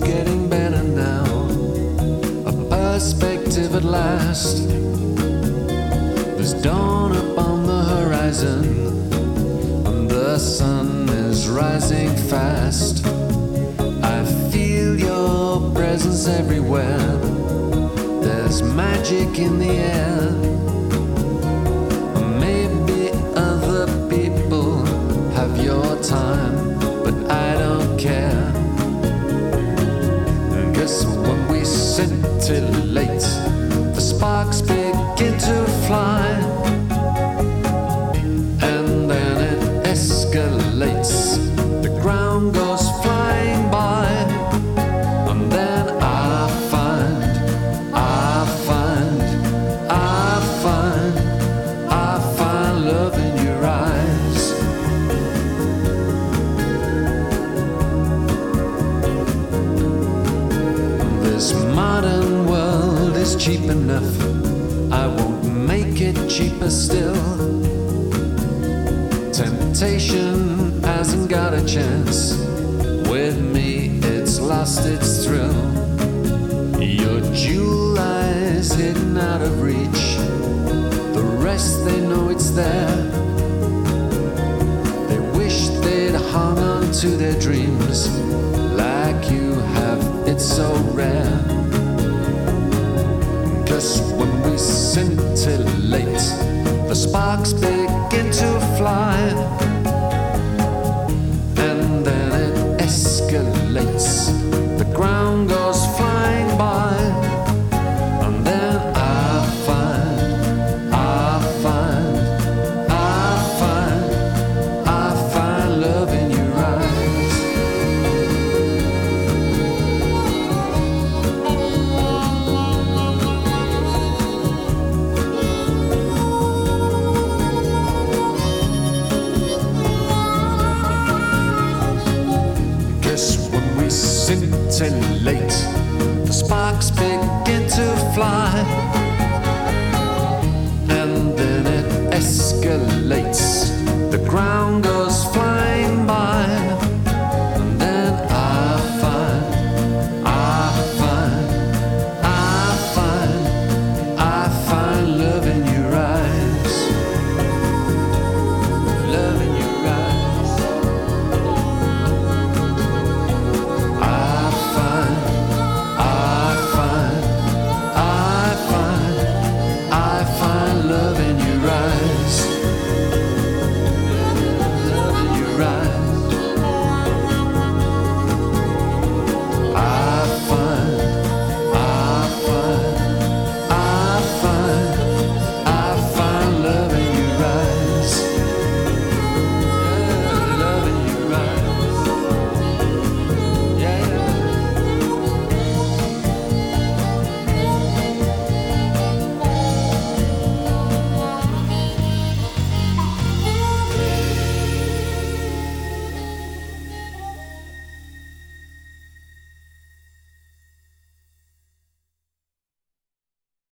it's getting better now. A perspective at last. There's dawn upon the horizon, and the sun is rising fast. I feel your presence everywhere. There's magic in the air. Begin to fly. And then it escalates, the ground goes flying by. And then I find, I find, I find, I find love in your eyes. This modern world is cheap enough. It cheaper still. Temptation hasn't got a chance. With me, it's lost its thrill. Your jewel eyes hidden out of reach. The rest, they know it's there. They wish they'd hung on to their dreams like you have. It's so rare. Cause when we scintillate, the sparks begin to fly. and late. The sparks big.